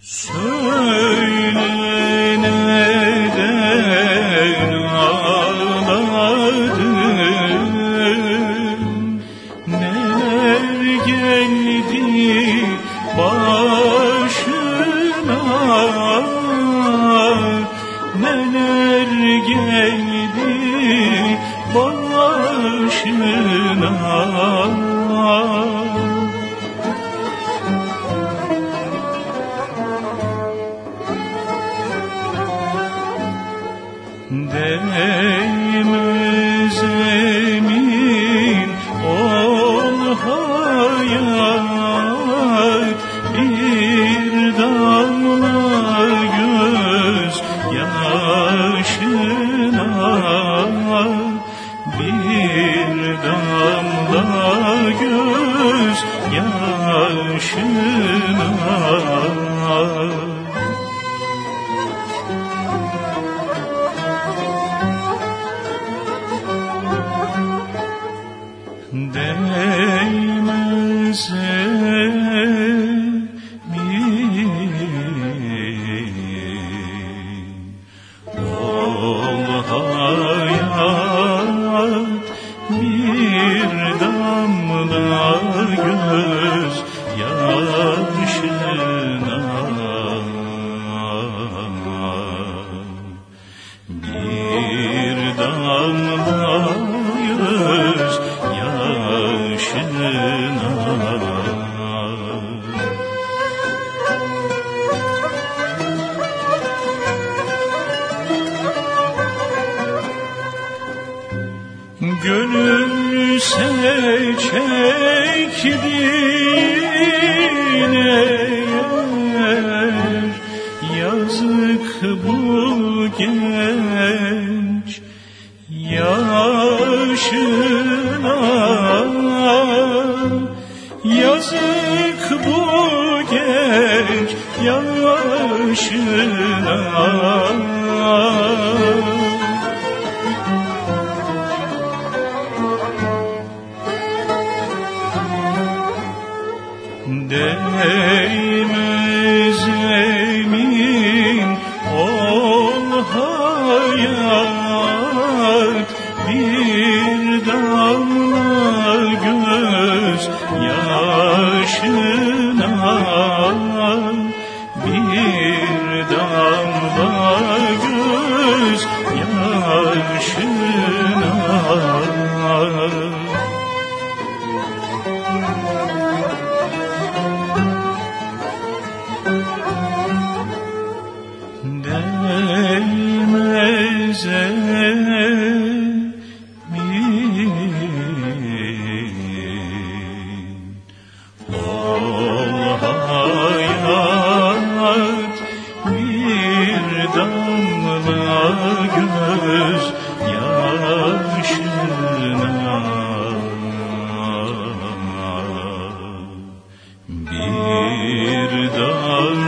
Söyle neden ağladın. Neler geldi başına? Neler geldi başına Değmez emin ol hayat Bir damla göz yaşına. Bir damla göz yaşına Değmez emin Ol hayat bir damla Gönül seçektiğine yer Yazık bu genç yaşına. Yazık bu genç yaşına Değmez bize Ol hayat bir damla göz yaşına Bir damla